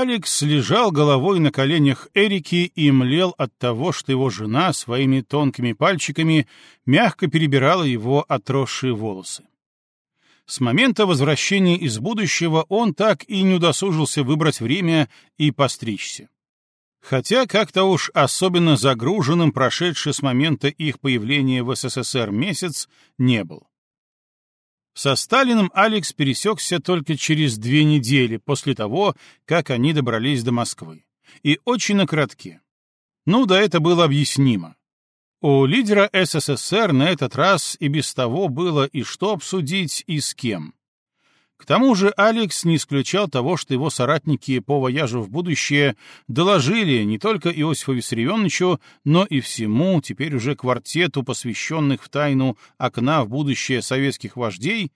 Алекс лежал головой на коленях Эрики и млел от того, что его жена своими тонкими пальчиками мягко перебирала его отросшие волосы. С момента возвращения из будущего он так и не удосужился выбрать время и постричься. Хотя как-то уж особенно загруженным прошедший с момента их появления в СССР месяц не был. Со Сталиным Алекс пересекся только через две недели после того, как они добрались до Москвы. И очень на коротке. Ну да, это было объяснимо. У лидера СССР на этот раз и без того было и что обсудить, и с кем. К тому же Алекс не исключал того, что его соратники по вояжу в будущее доложили не только Иосифу Виссарионовичу, но и всему, теперь уже квартету, посвященных в тайну окна в будущее советских вождей,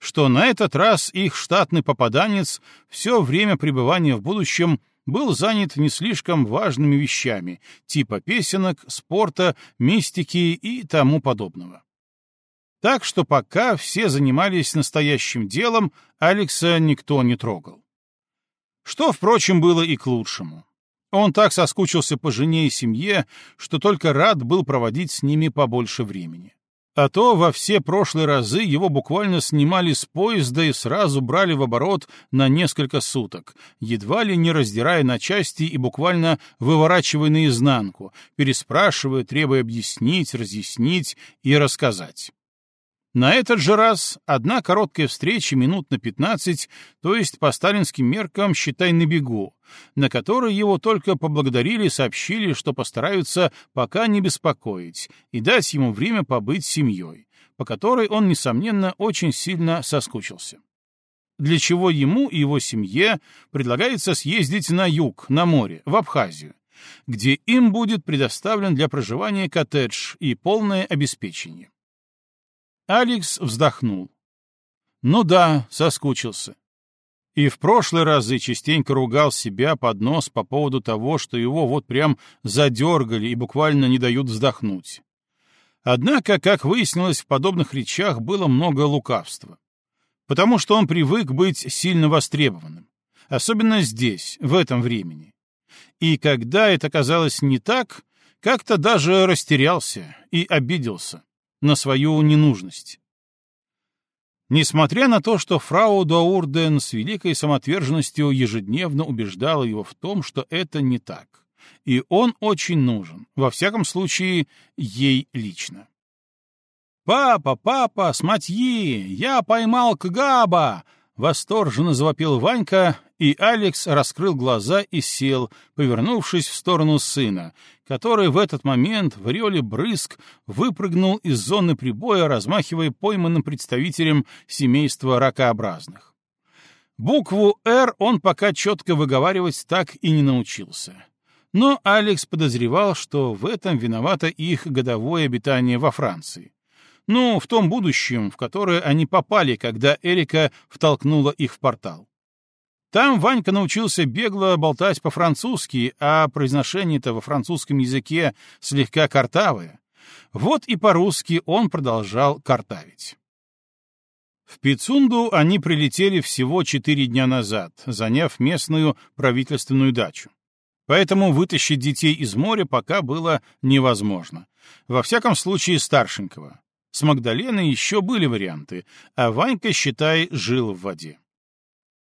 что на этот раз их штатный попаданец все время пребывания в будущем был занят не слишком важными вещами, типа песенок, спорта, мистики и тому подобного. Так что пока все занимались настоящим делом, Алекса никто не трогал. Что, впрочем, было и к лучшему. Он так соскучился по жене и семье, что только рад был проводить с ними побольше времени. А то во все прошлые разы его буквально снимали с поезда и сразу брали в оборот на несколько суток, едва ли не раздирая на части и буквально выворачивая наизнанку, переспрашивая, требуя объяснить, разъяснить и рассказать. На этот же раз одна короткая встреча минут на пятнадцать, то есть по сталинским меркам, считай, на бегу, на которой его только поблагодарили сообщили, что постараются пока не беспокоить и дать ему время побыть с семьей, по которой он, несомненно, очень сильно соскучился. Для чего ему и его семье предлагается съездить на юг, на море, в Абхазию, где им будет предоставлен для проживания коттедж и полное обеспечение. Алекс вздохнул. Ну да, соскучился. И в прошлые разы частенько ругал себя под нос по поводу того, что его вот прям задергали и буквально не дают вздохнуть. Однако, как выяснилось, в подобных речах было много лукавства. Потому что он привык быть сильно востребованным. Особенно здесь, в этом времени. И когда это казалось не так, как-то даже растерялся и обиделся на свою ненужность. Несмотря на то, что фрау Доурден с великой самоотверженностью ежедневно убеждала его в том, что это не так, и он очень нужен, во всяком случае, ей лично. «Папа, папа, сматьи! Я поймал Кгаба!» — восторженно завопил Ванька, и Алекс раскрыл глаза и сел, повернувшись в сторону сына, который в этот момент в ореоле брызг выпрыгнул из зоны прибоя, размахивая пойманным представителем семейства ракообразных. Букву «Р» он пока четко выговаривать так и не научился. Но Алекс подозревал, что в этом виновато их годовое обитание во Франции. Ну, в том будущем, в которое они попали, когда Эрика втолкнула их в портал. Там Ванька научился бегло болтать по-французски, а произношение-то во французском языке слегка картавое. Вот и по-русски он продолжал картавить. В Пицунду они прилетели всего четыре дня назад, заняв местную правительственную дачу. Поэтому вытащить детей из моря пока было невозможно. Во всяком случае, старшенького. С Магдаленой еще были варианты, а Ванька, считай, жил в воде.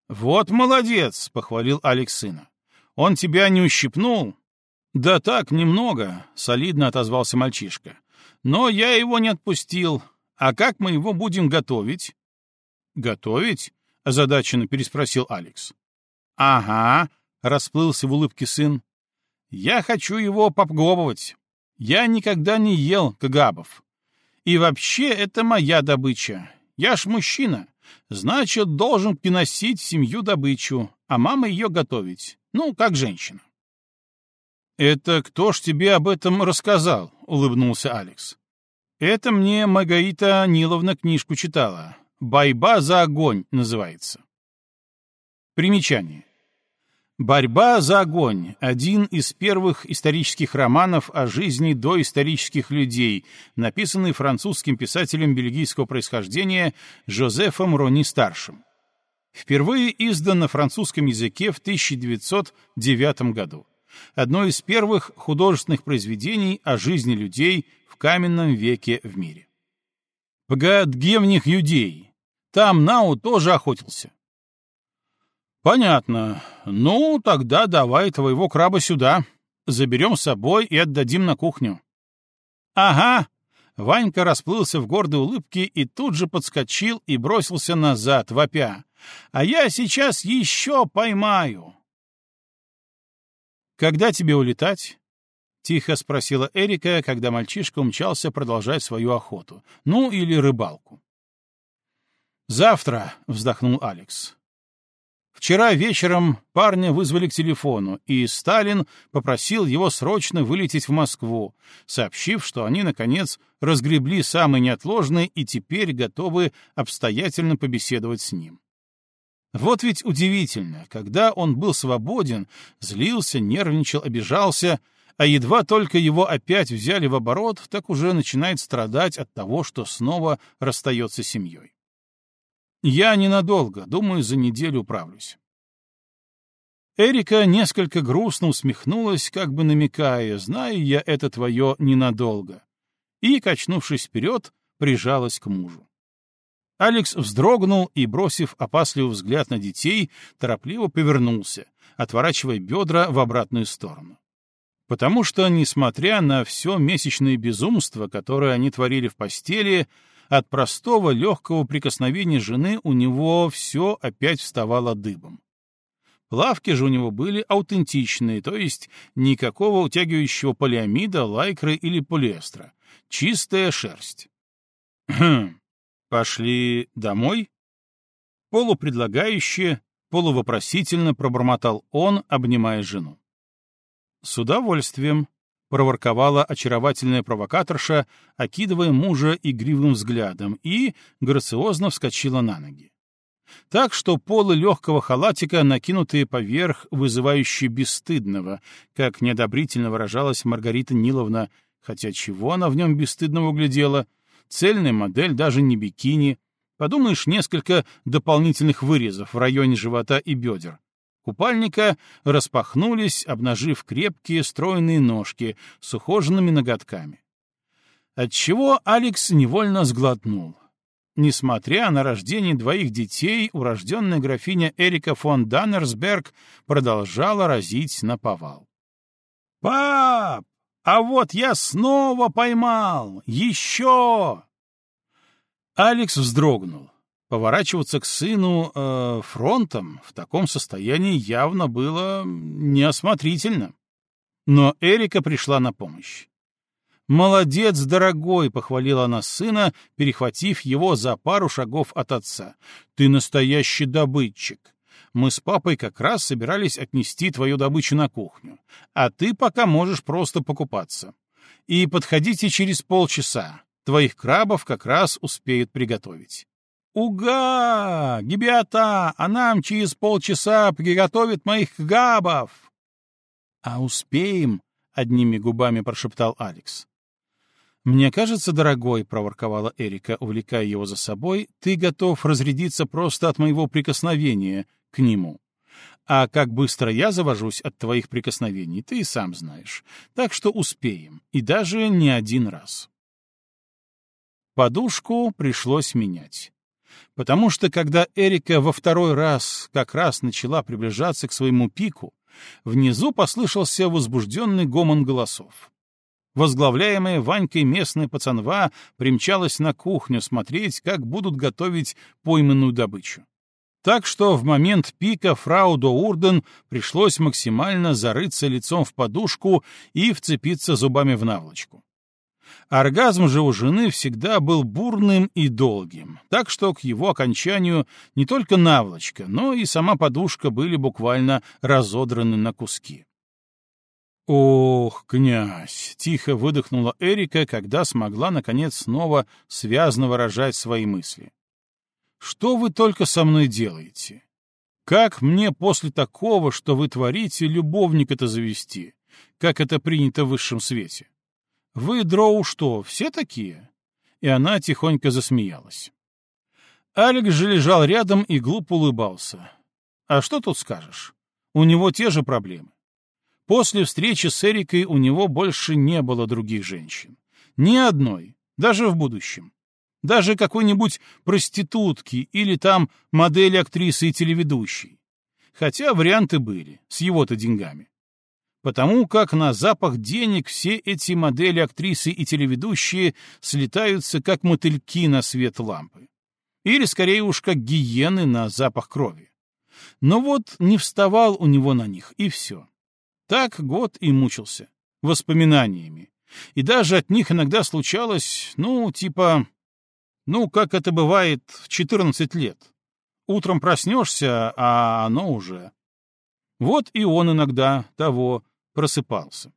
«Вот молодец!» — похвалил Алекс сына. «Он тебя не ущипнул?» «Да так, немного», — солидно отозвался мальчишка. «Но я его не отпустил. А как мы его будем готовить?» «Готовить?» — озадаченно переспросил Алекс. «Ага», — расплылся в улыбке сын. «Я хочу его попробовать. Я никогда не ел кагабов. И вообще это моя добыча. Я ж мужчина. Значит, должен приносить семью добычу, а мама ее готовить. Ну, как женщина. «Это кто ж тебе об этом рассказал?» — улыбнулся Алекс. «Это мне Магаита Ниловна книжку читала. «Борьба за огонь» называется. Примечание. «Борьба за огонь» — один из первых исторических романов о жизни доисторических людей, написанный французским писателем бельгийского происхождения Жозефом Рони-старшим. впервые издан на французском языке в 1909 году. Одно из первых художественных произведений о жизни людей в каменном веке в мире. Пгадгевних юдей. Там Нау тоже охотился. Понятно. Ну, тогда давай твоего краба сюда. Заберем с собой и отдадим на кухню. Ага. Ванька расплылся в гордой улыбке и тут же подскочил и бросился назад, вопя. А я сейчас еще поймаю. Когда тебе улетать? — тихо спросила Эрика, когда мальчишка умчался продолжать свою охоту. Ну, или рыбалку. «Завтра», — вздохнул Алекс. Вчера вечером парня вызвали к телефону, и Сталин попросил его срочно вылететь в Москву, сообщив, что они, наконец, разгребли самый неотложный и теперь готовы обстоятельно побеседовать с ним. Вот ведь удивительно, когда он был свободен, злился, нервничал, обижался — а едва только его опять взяли в оборот, так уже начинает страдать от того, что снова расстается с семьей. Я ненадолго, думаю, за неделю управлюсь. Эрика несколько грустно усмехнулась, как бы намекая, знаю я это твое ненадолго, и, качнувшись вперед, прижалась к мужу. Алекс вздрогнул и, бросив опасливый взгляд на детей, торопливо повернулся, отворачивая бедра в обратную сторону потому что, несмотря на все месячное безумство, которое они творили в постели, от простого легкого прикосновения жены у него все опять вставало дыбом. Плавки же у него были аутентичные, то есть никакого утягивающего полиамида, лайкры или полиэстера. Чистая шерсть. «Хм, пошли домой?» Полупредлагающе, полувопросительно пробормотал он, обнимая жену. «С удовольствием», — проворковала очаровательная провокаторша, окидывая мужа игривым взглядом, и грациозно вскочила на ноги. Так что полы легкого халатика, накинутые поверх, вызывающие бесстыдного, как неодобрительно выражалась Маргарита Ниловна, хотя чего она в нем бесстыдного углядела, цельная модель, даже не бикини, подумаешь, несколько дополнительных вырезов в районе живота и бедер, купальника распахнулись, обнажив крепкие стройные ножки с ухоженными ноготками. Отчего Алекс невольно сглотнул. Несмотря на рождение двоих детей, урожденная графиня Эрика фон Даннерсберг продолжала разить на повал. «Пап, а вот я снова поймал! Еще!» Алекс вздрогнул. Поворачиваться к сыну э, фронтом в таком состоянии явно было неосмотрительно. Но Эрика пришла на помощь. «Молодец, дорогой!» — похвалила она сына, перехватив его за пару шагов от отца. «Ты настоящий добытчик. Мы с папой как раз собирались отнести твою добычу на кухню, а ты пока можешь просто покупаться. И подходите через полчаса. Твоих крабов как раз успеют приготовить». «Уга! Гибиата! А нам через полчаса приготовит моих габов!» «А успеем?» — одними губами прошептал Алекс. «Мне кажется, дорогой», — проворковала Эрика, увлекая его за собой, — «ты готов разрядиться просто от моего прикосновения к нему. А как быстро я завожусь от твоих прикосновений, ты и сам знаешь. Так что успеем, и даже не один раз». Подушку пришлось менять потому что когда Эрика во второй раз как раз начала приближаться к своему пику, внизу послышался возбужденный гомон голосов. Возглавляемая Ванькой местная пацанва примчалась на кухню смотреть, как будут готовить пойманную добычу. Так что в момент пика фрау до Урден пришлось максимально зарыться лицом в подушку и вцепиться зубами в наволочку. Оргазм же у жены всегда был бурным и долгим, так что к его окончанию не только наволочка, но и сама подушка были буквально разодраны на куски. «Ох, князь!» — тихо выдохнула Эрика, когда смогла, наконец, снова связно выражать свои мысли. «Что вы только со мной делаете? Как мне после такого, что вы творите, любовника-то завести, как это принято в высшем свете?» Вы, дроу, что, все такие?» И она тихонько засмеялась. Алекс же лежал рядом и глупо улыбался. А что тут скажешь? У него те же проблемы. После встречи с Эрикой у него больше не было других женщин. Ни одной, даже в будущем. Даже какой-нибудь проститутки или там модели актрисы и телеведущей. Хотя варианты были, с его-то деньгами. Потому как на запах денег все эти модели актрисы и телеведущие слетаются как мотыльки на свет лампы. Или скорее уж как гиены на запах крови. Но вот не вставал у него на них, и все. Так год и мучился. Воспоминаниями. И даже от них иногда случалось, ну, типа... Ну, как это бывает в 14 лет. Утром проснешься, а оно уже... Вот и он иногда того просыпался.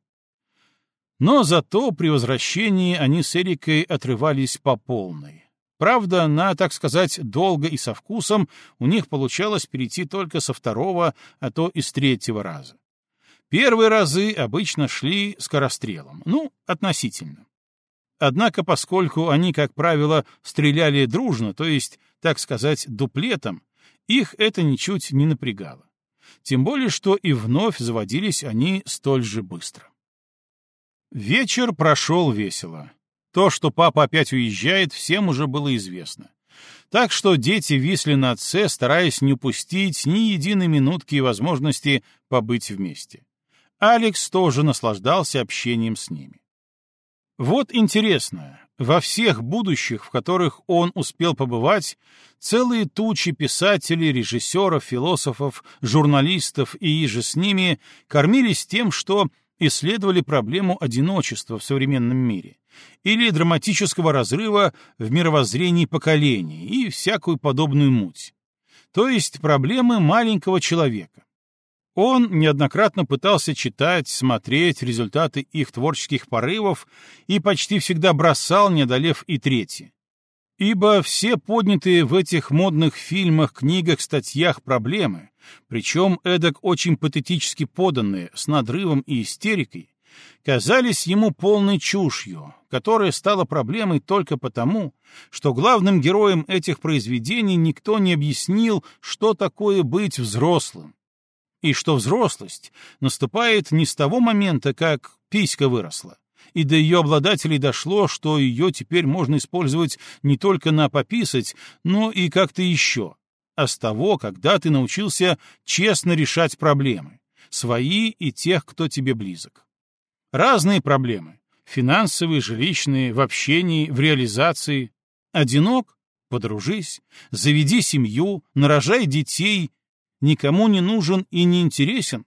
Но зато при возвращении они с Эрикой отрывались по полной. Правда, на, так сказать, долго и со вкусом у них получалось перейти только со второго, а то и с третьего раза. Первые разы обычно шли скорострелом, ну, относительно. Однако, поскольку они, как правило, стреляли дружно, то есть, так сказать, дуплетом, их это ничуть не напрягало. Тем более, что и вновь заводились они столь же быстро. Вечер прошел весело. То, что папа опять уезжает, всем уже было известно. Так что дети висли на отце, стараясь не упустить ни единой минутки и возможности побыть вместе. Алекс тоже наслаждался общением с ними. Вот интересно, во всех будущих, в которых он успел побывать, целые тучи писателей, режиссеров, философов, журналистов и иже с ними кормились тем, что исследовали проблему одиночества в современном мире или драматического разрыва в мировоззрении поколений и всякую подобную муть. То есть проблемы маленького человека. Он неоднократно пытался читать, смотреть результаты их творческих порывов и почти всегда бросал, не одолев и третьи. Ибо все поднятые в этих модных фильмах, книгах, статьях проблемы, причем эдак очень патетически поданные, с надрывом и истерикой, казались ему полной чушью, которая стала проблемой только потому, что главным героем этих произведений никто не объяснил, что такое быть взрослым, и что взрослость наступает не с того момента, как писька выросла, и до ее обладателей дошло, что ее теперь можно использовать не только на пописать, но и как-то еще, а с того, когда ты научился честно решать проблемы, свои и тех, кто тебе близок. Разные проблемы — финансовые, жилищные, в общении, в реализации. Одинок — подружись, заведи семью, нарожай детей — никому не нужен и не интересен,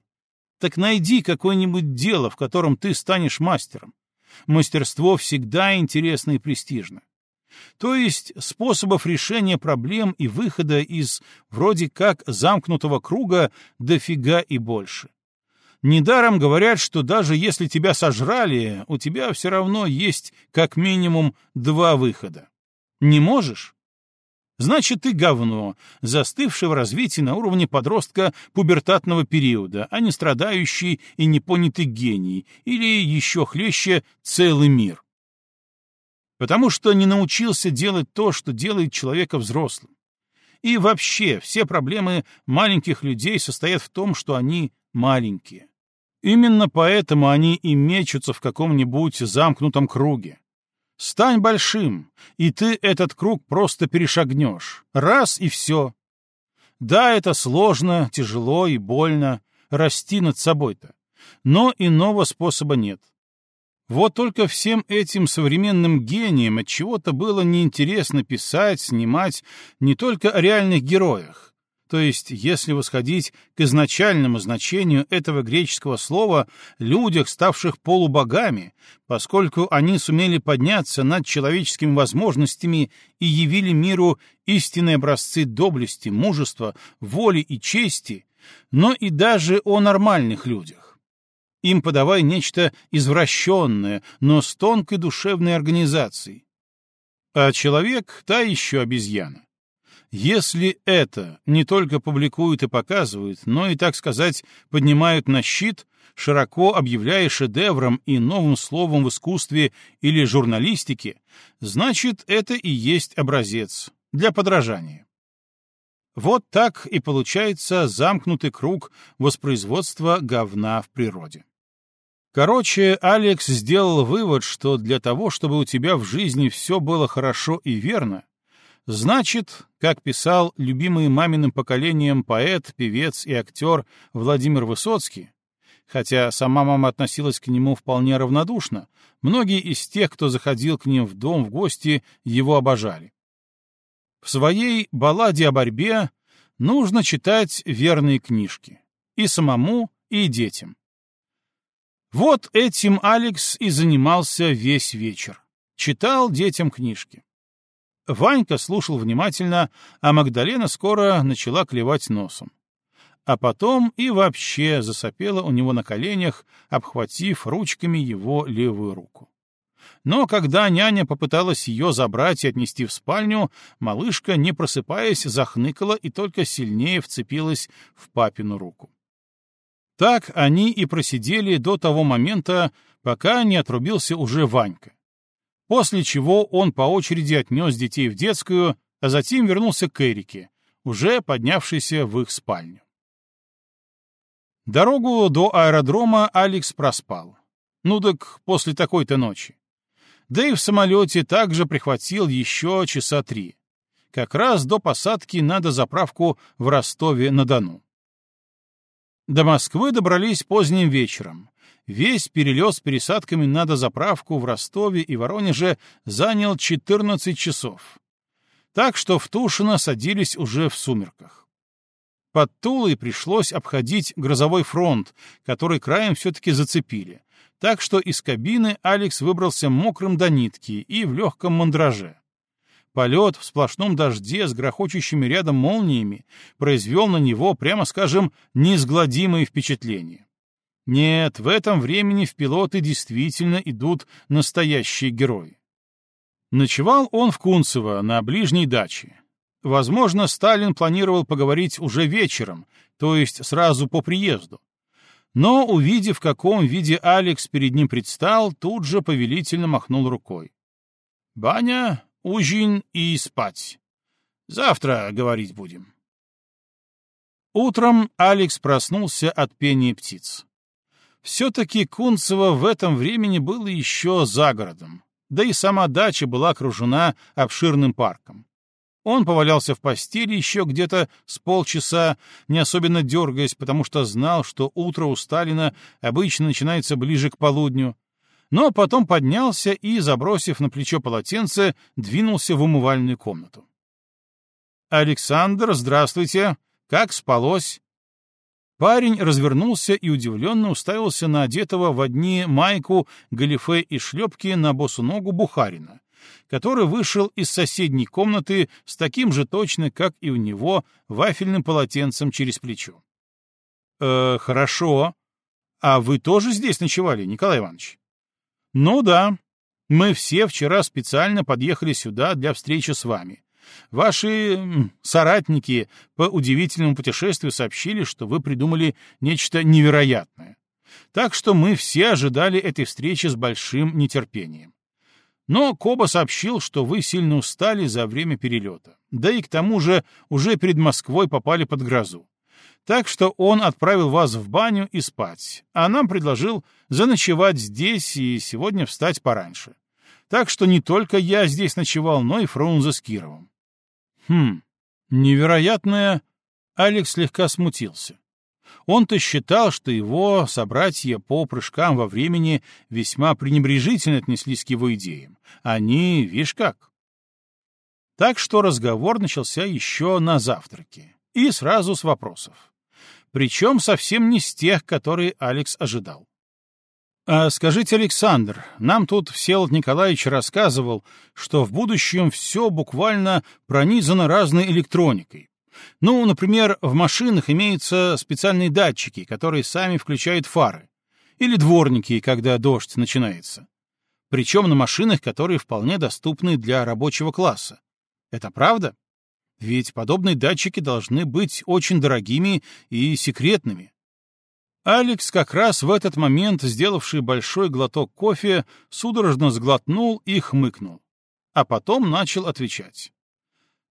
так найди какое-нибудь дело, в котором ты станешь мастером. Мастерство всегда интересно и престижно. То есть способов решения проблем и выхода из вроде как замкнутого круга дофига и больше. Недаром говорят, что даже если тебя сожрали, у тебя все равно есть как минимум два выхода. Не можешь? Значит, ты говно, застывший в развитии на уровне подростка пубертатного периода, а не страдающий и непонятый гений, или еще хлеще целый мир. Потому что не научился делать то, что делает человека взрослым. И вообще, все проблемы маленьких людей состоят в том, что они маленькие. Именно поэтому они и мечутся в каком-нибудь замкнутом круге. Стань большим, и ты этот круг просто перешагнешь. Раз и все. Да, это сложно, тяжело и больно, расти над собой-то. Но иного способа нет. Вот только всем этим современным гениям от чего-то было неинтересно писать, снимать не только о реальных героях, то есть, если восходить к изначальному значению этого греческого слова, людях, ставших полубогами, поскольку они сумели подняться над человеческими возможностями и явили миру истинные образцы доблести, мужества, воли и чести, но и даже о нормальных людях. Им подавай нечто извращенное, но с тонкой душевной организацией. А человек — та еще обезьяна. Если это не только публикуют и показывают, но и, так сказать, поднимают на щит, широко объявляя шедевром и новым словом в искусстве или журналистике, значит, это и есть образец для подражания. Вот так и получается замкнутый круг воспроизводства говна в природе. Короче, Алекс сделал вывод, что для того, чтобы у тебя в жизни все было хорошо и верно, значит, как писал любимый маминым поколением поэт, певец и актер Владимир Высоцкий, хотя сама мама относилась к нему вполне равнодушно, многие из тех, кто заходил к ним в дом в гости, его обожали. В своей балладе о борьбе нужно читать верные книжки. И самому, и детям. Вот этим Алекс и занимался весь вечер. Читал детям книжки. Ванька слушал внимательно, а Магдалена скоро начала клевать носом. А потом и вообще засопела у него на коленях, обхватив ручками его левую руку. Но когда няня попыталась ее забрать и отнести в спальню, малышка, не просыпаясь, захныкала и только сильнее вцепилась в папину руку. Так они и просидели до того момента, пока не отрубился уже Ванька. После чего он по очереди отнес детей в детскую, а затем вернулся к Эрике, уже поднявшейся в их спальню. Дорогу до аэродрома Алекс проспал. Ну так после такой-то ночи. Да и в самолете также прихватил еще часа три. Как раз до посадки надо заправку в Ростове-на-Дону. До Москвы добрались поздним вечером. Весь перелет с пересадками на дозаправку в Ростове и Воронеже занял 14 часов. Так что в Тушино садились уже в сумерках. Под Тулой пришлось обходить грозовой фронт, который краем все-таки зацепили. Так что из кабины Алекс выбрался мокрым до нитки и в легком мандраже. Полет в сплошном дожде с грохочущими рядом молниями произвел на него, прямо скажем, неизгладимые впечатления. Нет, в этом времени в пилоты действительно идут настоящие герои. Ночевал он в Кунцево, на ближней даче. Возможно, Сталин планировал поговорить уже вечером, то есть сразу по приезду. Но, увидев, в каком виде Алекс перед ним предстал, тут же повелительно махнул рукой. «Баня, ужин и спать. Завтра говорить будем. Утром Алекс проснулся от пения птиц. Все-таки Кунцево в этом времени было еще за городом, да и сама дача была окружена обширным парком. Он повалялся в постели еще где-то с полчаса, не особенно дергаясь, потому что знал, что утро у Сталина обычно начинается ближе к полудню, но потом поднялся и, забросив на плечо полотенце, двинулся в умывальную комнату. «Александр, здравствуйте! Как спалось?» Парень развернулся и удивленно уставился на одетого в одни майку, галифе и шлепки на босу ногу Бухарина, который вышел из соседней комнаты с таким же точно, как и у него, вафельным полотенцем через плечо. «Э, «Хорошо. А вы тоже здесь ночевали, Николай Иванович?» «Ну да. Мы все вчера специально подъехали сюда для встречи с вами. Ваши соратники по удивительному путешествию сообщили, что вы придумали нечто невероятное. Так что мы все ожидали этой встречи с большим нетерпением. Но Коба сообщил, что вы сильно устали за время перелета. Да и к тому же уже перед Москвой попали под грозу. Так что он отправил вас в баню и спать, а нам предложил заночевать здесь и сегодня встать пораньше. Так что не только я здесь ночевал, но и Фрунзе с Кировым. Хм, невероятное... Алекс слегка смутился. Он-то считал, что его собратья по прыжкам во времени весьма пренебрежительно отнеслись к его идеям. Они, видишь как. Так что разговор начался еще на завтраке. И сразу с вопросов причем совсем не с тех, которые Алекс ожидал. А скажите, Александр, нам тут Всеволод Николаевич рассказывал, что в будущем все буквально пронизано разной электроникой. Ну, например, в машинах имеются специальные датчики, которые сами включают фары. Или дворники, когда дождь начинается. Причем на машинах, которые вполне доступны для рабочего класса. Это правда? Ведь подобные датчики должны быть очень дорогими и секретными. Алекс, как раз в этот момент, сделавший большой глоток кофе, судорожно сглотнул и хмыкнул. А потом начал отвечать.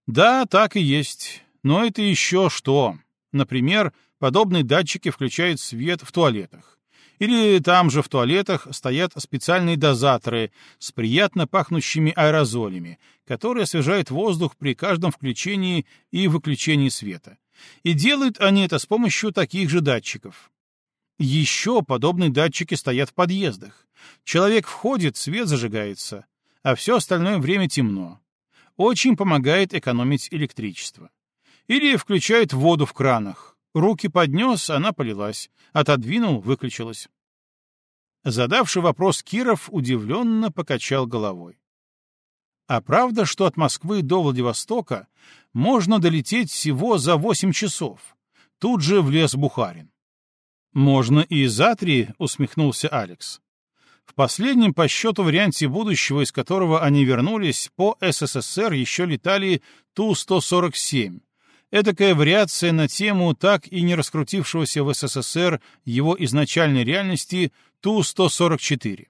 «Да, так и есть. Но это еще что? Например, подобные датчики включают свет в туалетах. Или там же в туалетах стоят специальные дозаторы с приятно пахнущими аэрозолями, которые освежают воздух при каждом включении и выключении света. И делают они это с помощью таких же датчиков. Еще подобные датчики стоят в подъездах. Человек входит, свет зажигается, а все остальное время темно. Очень помогает экономить электричество. Или включает воду в кранах. Руки поднес, она полилась. Отодвинул, выключилась. Задавший вопрос Киров удивленно покачал головой. А правда, что от Москвы до Владивостока можно долететь всего за восемь часов? Тут же влез Бухарин. «Можно и за три», — усмехнулся Алекс. В последнем по счету варианте будущего, из которого они вернулись, по СССР еще летали Ту-147. Эдакая вариация на тему так и не раскрутившегося в СССР его изначальной реальности Ту-144.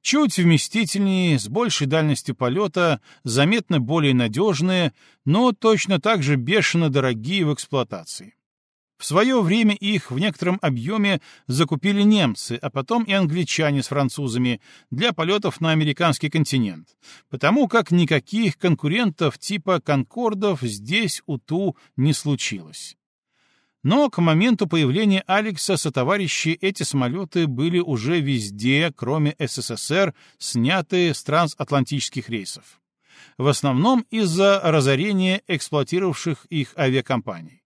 Чуть вместительнее, с большей дальностью полета, заметно более надежные, но точно так же бешено дорогие в эксплуатации. В свое время их в некотором объеме закупили немцы, а потом и англичане с французами для полетов на американский континент, потому как никаких конкурентов типа «Конкордов» здесь у Ту не случилось. Но к моменту появления Алекса сотоварищи эти самолеты были уже везде, кроме СССР, сняты с трансатлантических рейсов. В основном из-за разорения эксплуатировавших их авиакомпаний.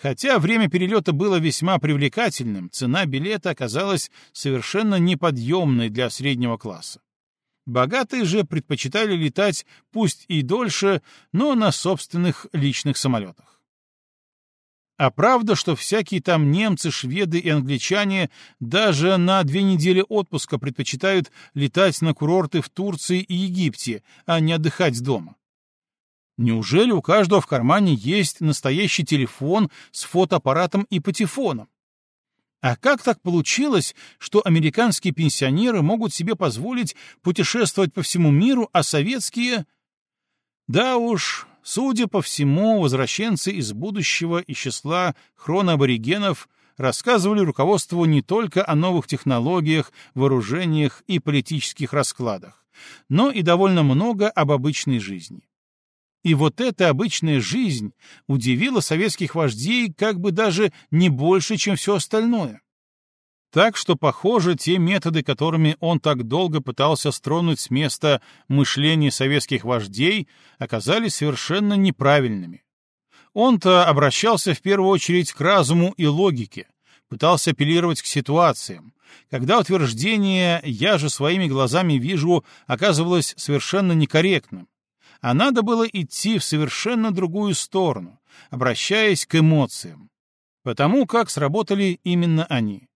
Хотя время перелета было весьма привлекательным, цена билета оказалась совершенно неподъемной для среднего класса. Богатые же предпочитали летать пусть и дольше, но на собственных личных самолетах. А правда, что всякие там немцы, шведы и англичане даже на две недели отпуска предпочитают летать на курорты в Турции и Египте, а не отдыхать дома? Неужели у каждого в кармане есть настоящий телефон с фотоаппаратом и патефоном? А как так получилось, что американские пенсионеры могут себе позволить путешествовать по всему миру, а советские... Да уж, судя по всему, возвращенцы из будущего из числа хроноаборигенов рассказывали руководству не только о новых технологиях, вооружениях и политических раскладах, но и довольно много об обычной жизни. И вот эта обычная жизнь удивила советских вождей как бы даже не больше, чем все остальное. Так что, похоже, те методы, которыми он так долго пытался стронуть с места мышление советских вождей, оказались совершенно неправильными. Он-то обращался в первую очередь к разуму и логике, пытался апеллировать к ситуациям, когда утверждение «я же своими глазами вижу» оказывалось совершенно некорректным, а надо было идти в совершенно другую сторону, обращаясь к эмоциям, потому как сработали именно они.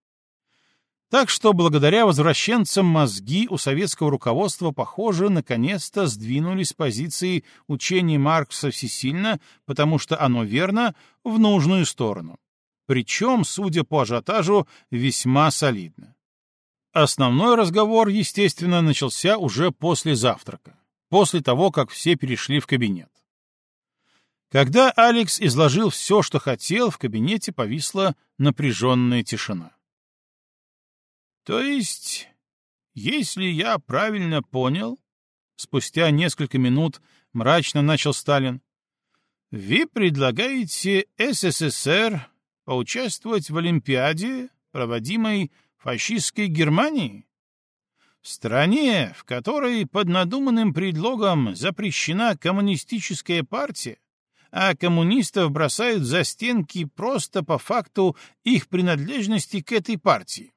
Так что благодаря возвращенцам мозги у советского руководства, похоже, наконец-то сдвинулись с позиции учения Маркса всесильно, потому что оно верно, в нужную сторону. Причем, судя по ажиотажу, весьма солидно. Основной разговор, естественно, начался уже после завтрака после того, как все перешли в кабинет. Когда Алекс изложил все, что хотел, в кабинете повисла напряженная тишина. «То есть, если я правильно понял, спустя несколько минут мрачно начал Сталин, вы предлагаете СССР поучаствовать в Олимпиаде, проводимой фашистской Германией? В стране, в которой под надуманным предлогом запрещена коммунистическая партия, а коммунистов бросают за стенки просто по факту их принадлежности к этой партии,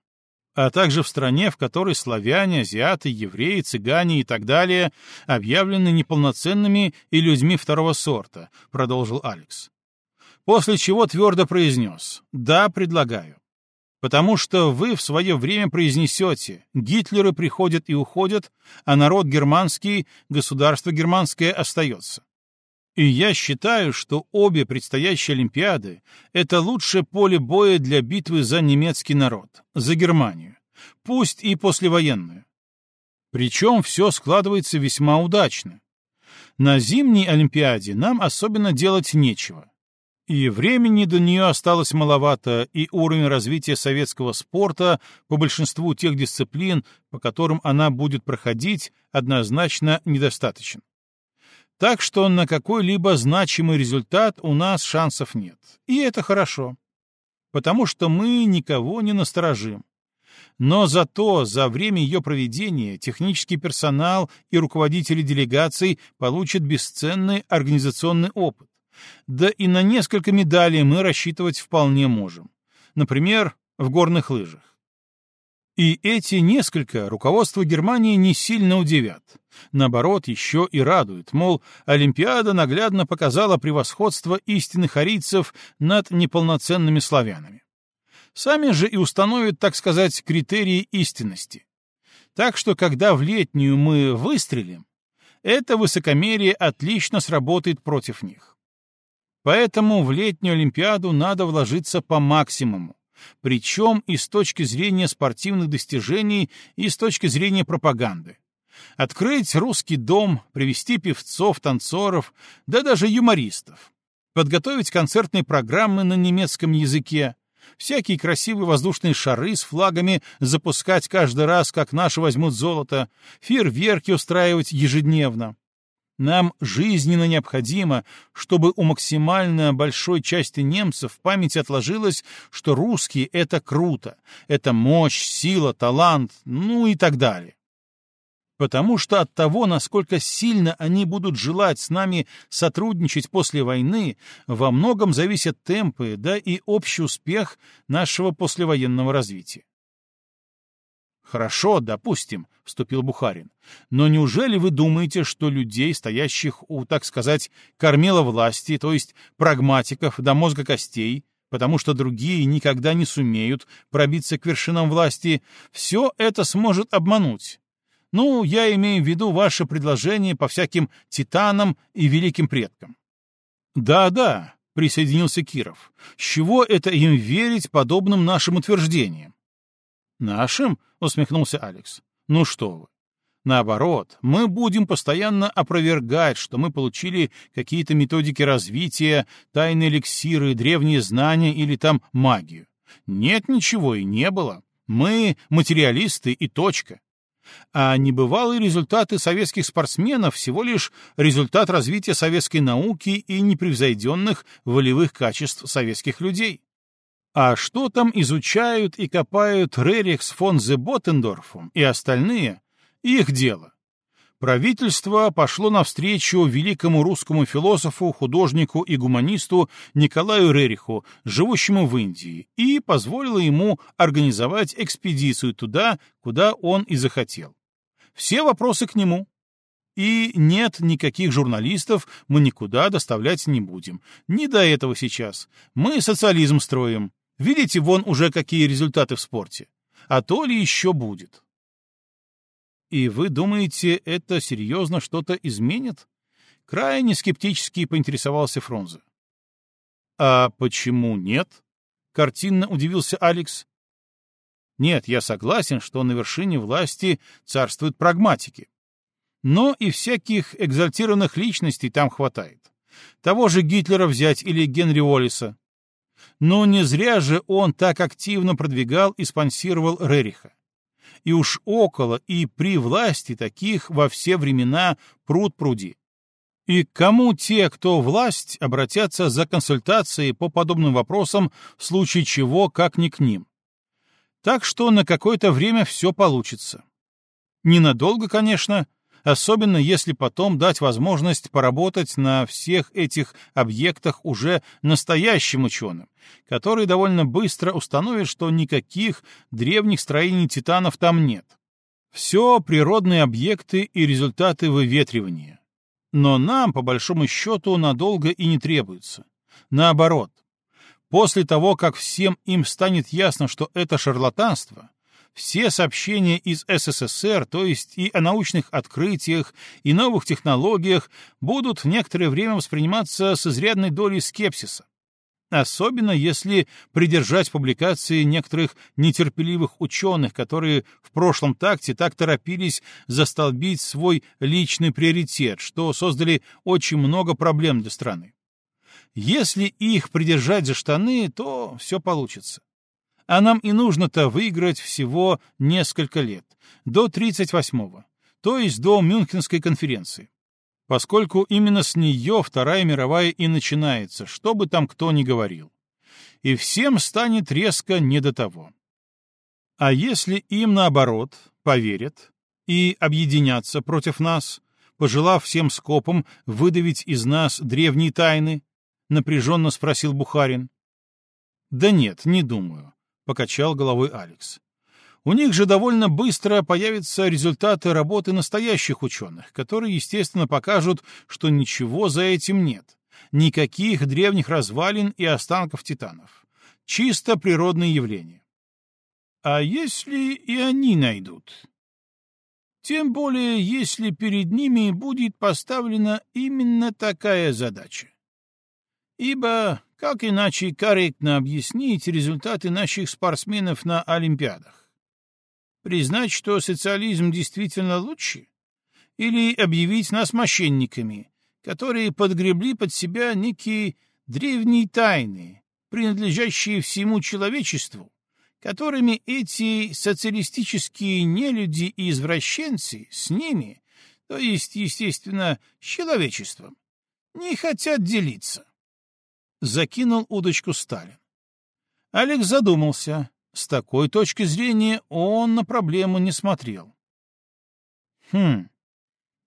а также в стране, в которой славяне, азиаты, евреи, цыгане и так далее объявлены неполноценными и людьми второго сорта, продолжил Алекс. После чего твердо произнес «Да, предлагаю» потому что вы в свое время произнесете «Гитлеры приходят и уходят, а народ германский, государство германское остается». И я считаю, что обе предстоящие Олимпиады — это лучшее поле боя для битвы за немецкий народ, за Германию, пусть и послевоенную. Причем все складывается весьма удачно. На зимней Олимпиаде нам особенно делать нечего. И времени до нее осталось маловато, и уровень развития советского спорта по большинству тех дисциплин, по которым она будет проходить, однозначно недостаточен. Так что на какой-либо значимый результат у нас шансов нет. И это хорошо. Потому что мы никого не насторожим. Но зато за время ее проведения технический персонал и руководители делегаций получат бесценный организационный опыт да и на несколько медалей мы рассчитывать вполне можем. Например, в горных лыжах. И эти несколько руководство Германии не сильно удивят. Наоборот, еще и радует, мол, Олимпиада наглядно показала превосходство истинных арийцев над неполноценными славянами. Сами же и установят, так сказать, критерии истинности. Так что, когда в летнюю мы выстрелим, это высокомерие отлично сработает против них. Поэтому в летнюю Олимпиаду надо вложиться по максимуму, причем и с точки зрения спортивных достижений, и с точки зрения пропаганды. Открыть русский дом, привести певцов, танцоров, да даже юмористов. Подготовить концертные программы на немецком языке, всякие красивые воздушные шары с флагами запускать каждый раз, как наши возьмут золото, фейерверки устраивать ежедневно. Нам жизненно необходимо, чтобы у максимально большой части немцев в памяти отложилось, что русские — это круто, это мощь, сила, талант, ну и так далее. Потому что от того, насколько сильно они будут желать с нами сотрудничать после войны, во многом зависят темпы, да и общий успех нашего послевоенного развития. «Хорошо, допустим», — вступил Бухарин. «Но неужели вы думаете, что людей, стоящих у, так сказать, кормила власти, то есть прагматиков до мозга костей, потому что другие никогда не сумеют пробиться к вершинам власти, все это сможет обмануть? Ну, я имею в виду ваше предложение по всяким титанам и великим предкам». «Да-да», — присоединился Киров, — «с чего это им верить подобным нашим утверждениям? «Нашим?» — усмехнулся Алекс. «Ну что вы. Наоборот, мы будем постоянно опровергать, что мы получили какие-то методики развития, тайные эликсиры, древние знания или там магию. Нет ничего и не было. Мы материалисты и точка. А небывалые результаты советских спортсменов всего лишь результат развития советской науки и непревзойденных волевых качеств советских людей. А что там изучают и копают Рерихс фон Зеботендорфом и остальные, их дело. Правительство пошло навстречу великому русскому философу, художнику и гуманисту Николаю Рериху, живущему в Индии, и позволило ему организовать экспедицию туда, куда он и захотел. Все вопросы к нему. И нет никаких журналистов, мы никуда доставлять не будем. Не до этого сейчас. Мы социализм строим. Видите, вон уже какие результаты в спорте. А то ли еще будет. И вы думаете, это серьезно что-то изменит? Крайне скептически поинтересовался Фрунзе. А почему нет? Картинно удивился Алекс. Нет, я согласен, что на вершине власти царствуют прагматики. Но и всяких экзальтированных личностей там хватает. Того же Гитлера взять или Генри Уоллиса. Но не зря же он так активно продвигал и спонсировал Рериха. И уж около и при власти таких во все времена пруд пруди. И к кому те, кто власть, обратятся за консультацией по подобным вопросам, в случае чего, как ни к ним? Так что на какое-то время все получится. Ненадолго, конечно, особенно если потом дать возможность поработать на всех этих объектах уже настоящим ученым, которые довольно быстро установят, что никаких древних строений титанов там нет. Все природные объекты и результаты выветривания. Но нам, по большому счету, надолго и не требуется. Наоборот, после того, как всем им станет ясно, что это шарлатанство, все сообщения из СССР, то есть и о научных открытиях, и новых технологиях, будут некоторое время восприниматься с изрядной долей скепсиса. Особенно если придержать публикации некоторых нетерпеливых ученых, которые в прошлом такте так торопились застолбить свой личный приоритет, что создали очень много проблем для страны. Если их придержать за штаны, то все получится. А нам и нужно-то выиграть всего несколько лет, до 38-го, то есть до Мюнхенской конференции. Поскольку именно с нее Вторая мировая и начинается, что бы там кто ни говорил. И всем станет резко не до того. А если им, наоборот, поверят и объединятся против нас, пожелав всем скопом выдавить из нас древние тайны, — напряженно спросил Бухарин. «Да нет, не думаю», — покачал головой Алекс. У них же довольно быстро появятся результаты работы настоящих ученых, которые, естественно, покажут, что ничего за этим нет. Никаких древних развалин и останков титанов. Чисто природные явления. А если и они найдут? Тем более, если перед ними будет поставлена именно такая задача. Ибо как иначе корректно объяснить результаты наших спортсменов на Олимпиадах? Признать, что социализм действительно лучше? Или объявить нас мошенниками, которые подгребли под себя некие древние тайны, принадлежащие всему человечеству, которыми эти социалистические нелюди и извращенцы с ними, то есть, естественно, с человечеством, не хотят делиться. Закинул удочку Сталин. Алекс задумался, с такой точки зрения он на проблему не смотрел. «Хм,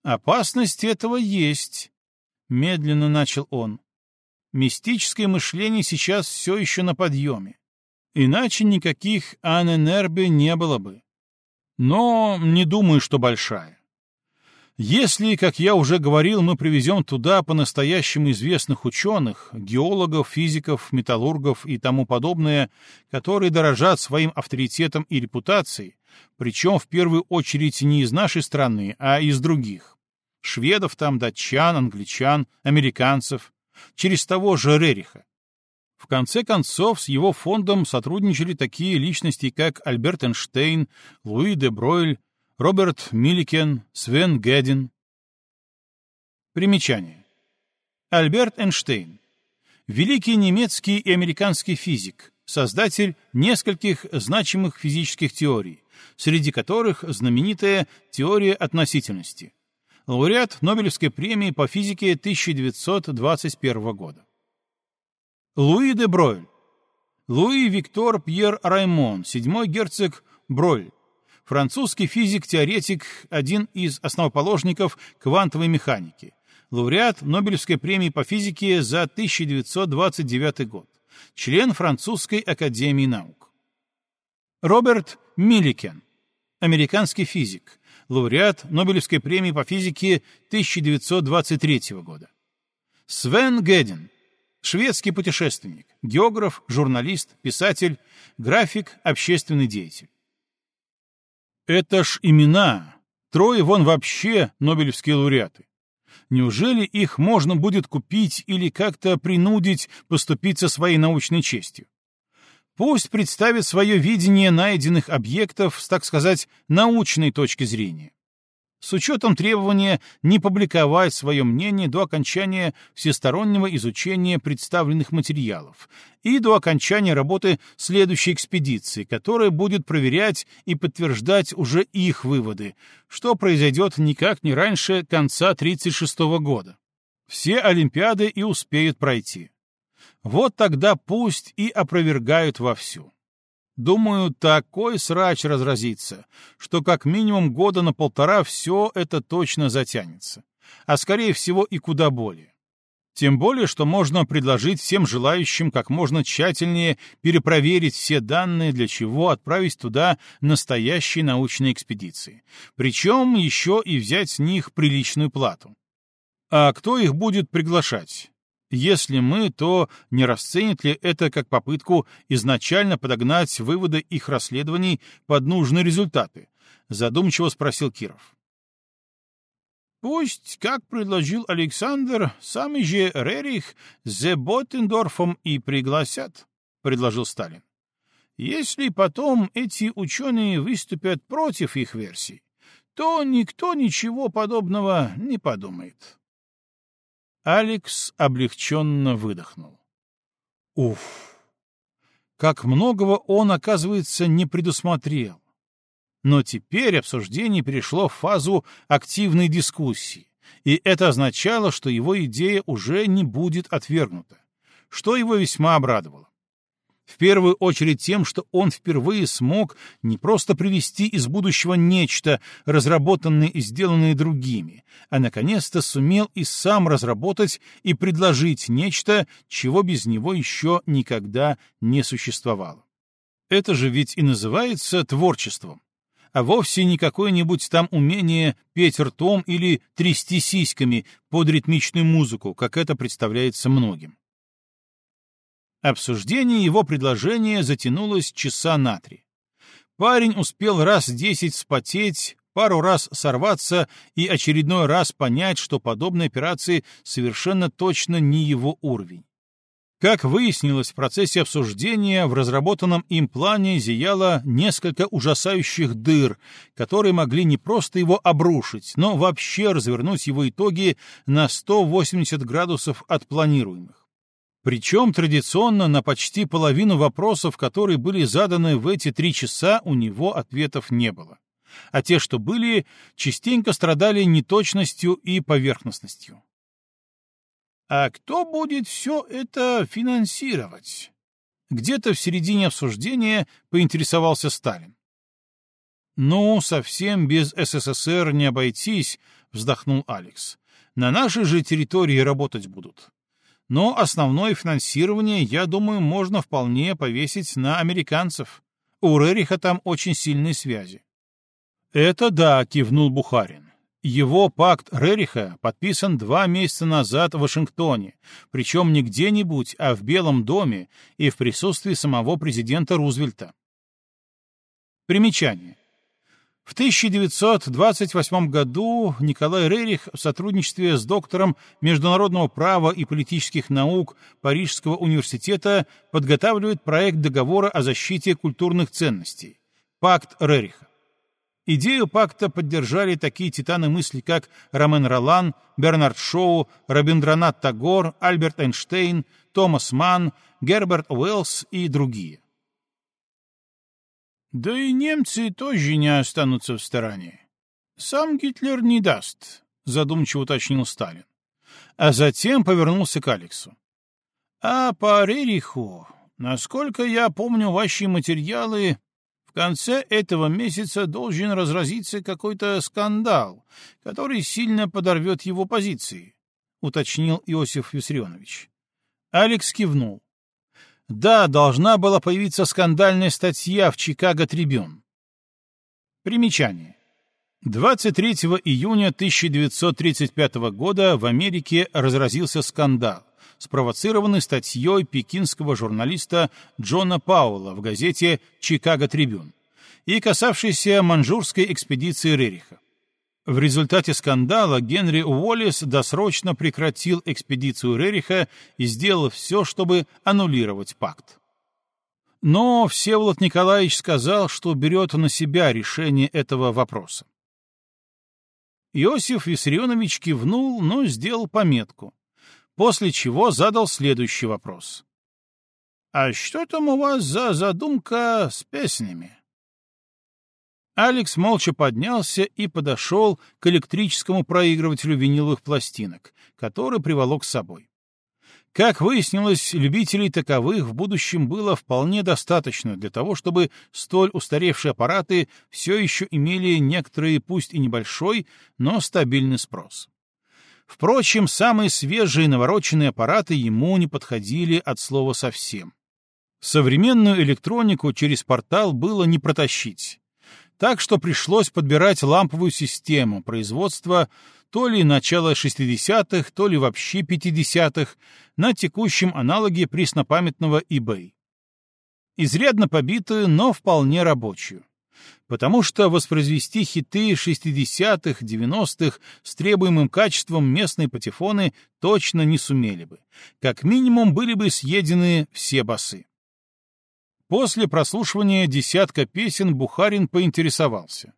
опасность этого есть», — медленно начал он. «Мистическое мышление сейчас все еще на подъеме. Иначе никаких аненербе не было бы. Но не думаю, что большая. Если, как я уже говорил, мы привезем туда по-настоящему известных ученых, геологов, физиков, металлургов и тому подобное, которые дорожат своим авторитетом и репутацией, причем в первую очередь не из нашей страны, а из других. Шведов там, датчан, англичан, американцев, через того же Рериха. В конце концов, с его фондом сотрудничали такие личности, как Альберт Эйнштейн, Луи де Бройль, Роберт Милликен, Свен Гэдин. Примечание. Альберт Эйнштейн. Великий немецкий и американский физик, создатель нескольких значимых физических теорий, среди которых знаменитая теория относительности. Лауреат Нобелевской премии по физике 1921 года. Луи де Бройль. Луи Виктор Пьер Раймон, седьмой герцог Бройль, французский физик-теоретик, один из основоположников квантовой механики, лауреат Нобелевской премии по физике за 1929 год, член Французской академии наук. Роберт Милликен, американский физик, лауреат Нобелевской премии по физике 1923 года. Свен Гедин, шведский путешественник, географ, журналист, писатель, график, общественный деятель. Это ж имена. Трое вон вообще Нобелевские лауреаты. Неужели их можно будет купить или как-то принудить поступиться своей научной честью? Пусть представит свое видение найденных объектов с, так сказать, научной точки зрения с учетом требования не публиковать свое мнение до окончания всестороннего изучения представленных материалов и до окончания работы следующей экспедиции, которая будет проверять и подтверждать уже их выводы, что произойдет никак не раньше конца 1936 года. Все Олимпиады и успеют пройти. Вот тогда пусть и опровергают вовсю. Думаю, такой срач разразится, что как минимум года на полтора все это точно затянется. А скорее всего и куда более. Тем более, что можно предложить всем желающим как можно тщательнее перепроверить все данные, для чего отправить туда настоящие научные экспедиции. Причем еще и взять с них приличную плату. А кто их будет приглашать? Если мы, то не расценит ли это как попытку изначально подогнать выводы их расследований под нужные результаты? Задумчиво спросил Киров. Пусть, как предложил Александр, самый же Рерих с Зеботендорфом и пригласят, предложил Сталин. Если потом эти ученые выступят против их версий, то никто ничего подобного не подумает. Алекс облегченно выдохнул. Уф! Как многого он, оказывается, не предусмотрел. Но теперь обсуждение перешло в фазу активной дискуссии, и это означало, что его идея уже не будет отвергнута, что его весьма обрадовало. В первую очередь тем, что он впервые смог не просто привести из будущего нечто, разработанное и сделанное другими, а наконец-то сумел и сам разработать и предложить нечто, чего без него еще никогда не существовало. Это же ведь и называется творчеством а вовсе не какое-нибудь там умение петь ртом или трясти сиськами под ритмичную музыку, как это представляется многим. Обсуждение его предложения затянулось часа на три. Парень успел раз десять вспотеть, пару раз сорваться и очередной раз понять, что подобные операции совершенно точно не его уровень. Как выяснилось в процессе обсуждения, в разработанном им плане зияло несколько ужасающих дыр, которые могли не просто его обрушить, но вообще развернуть его итоги на 180 градусов от планируемых. Причем традиционно на почти половину вопросов, которые были заданы в эти три часа, у него ответов не было. А те, что были, частенько страдали неточностью и поверхностностью. А кто будет все это финансировать? Где-то в середине обсуждения поинтересовался Сталин. «Ну, совсем без СССР не обойтись», — вздохнул Алекс. «На нашей же территории работать будут но основное финансирование, я думаю, можно вполне повесить на американцев. У Рериха там очень сильные связи. «Это да», — кивнул Бухарин. Его пакт Рериха подписан два месяца назад в Вашингтоне, причем не где-нибудь, а в Белом доме и в присутствии самого президента Рузвельта. Примечание. В 1928 году Николай Рерих в сотрудничестве с доктором международного права и политических наук Парижского университета подготавливает проект договора о защите культурных ценностей – Пакт Рериха. Идею пакта поддержали такие титаны мысли, как Ромен Ролан, Бернард Шоу, Рабиндранат Тагор, Альберт Эйнштейн, Томас Манн, Герберт Уэллс и другие. Да и немцы тоже не останутся в стороне. Сам Гитлер не даст, задумчиво уточнил Сталин. А затем повернулся к Алексу. А по Рериху, насколько я помню ваши материалы, в конце этого месяца должен разразиться какой-то скандал, который сильно подорвет его позиции, уточнил Иосиф Виссарионович. Алекс кивнул. Да, должна была появиться скандальная статья в Чикаго Трибюн. Примечание. 23 июня 1935 года в Америке разразился скандал, спровоцированный статьей пекинского журналиста Джона Пауэлла в газете «Чикаго Трибюн» и касавшийся манжурской экспедиции Рериха. В результате скандала Генри Уоллес досрочно прекратил экспедицию Рериха и сделал все, чтобы аннулировать пакт. Но Всеволод Николаевич сказал, что берет на себя решение этого вопроса. Иосиф Виссарионович кивнул, но сделал пометку, после чего задал следующий вопрос. «А что там у вас за задумка с песнями?» Алекс молча поднялся и подошел к электрическому проигрывателю виниловых пластинок, который приволок с собой. Как выяснилось, любителей таковых в будущем было вполне достаточно для того, чтобы столь устаревшие аппараты все еще имели некоторый, пусть и небольшой, но стабильный спрос. Впрочем, самые свежие навороченные аппараты ему не подходили от слова совсем. Современную электронику через портал было не протащить, так что пришлось подбирать ламповую систему производства то ли начала 60-х, то ли вообще 50-х на текущем аналоге преснопамятного eBay. Изрядно побитую, но вполне рабочую. Потому что воспроизвести хиты 60-х, 90-х с требуемым качеством местные патефоны точно не сумели бы. Как минимум были бы съедены все басы. После прослушивания десятка песен Бухарин поинтересовался.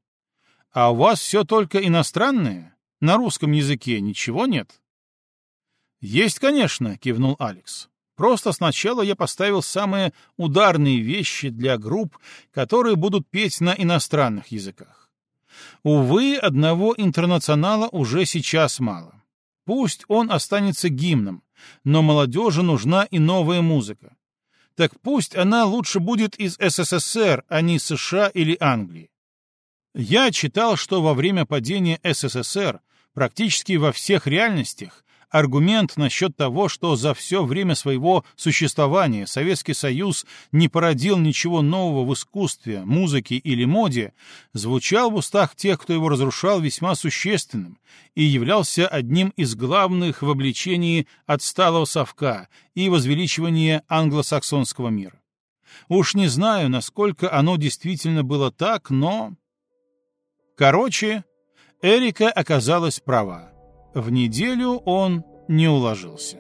«А у вас все только иностранное? На русском языке ничего нет?» «Есть, конечно», — кивнул Алекс. «Просто сначала я поставил самые ударные вещи для групп, которые будут петь на иностранных языках. Увы, одного интернационала уже сейчас мало. Пусть он останется гимном, но молодежи нужна и новая музыка. Так пусть она лучше будет из СССР, а не США или Англии. Я читал, что во время падения СССР практически во всех реальностях аргумент насчет того, что за все время своего существования Советский Союз не породил ничего нового в искусстве, музыке или моде, звучал в устах тех, кто его разрушал, весьма существенным и являлся одним из главных в обличении отсталого совка и возвеличивания англосаксонского мира. Уж не знаю, насколько оно действительно было так, но... Короче, Эрика оказалась права. В неделю он не уложился.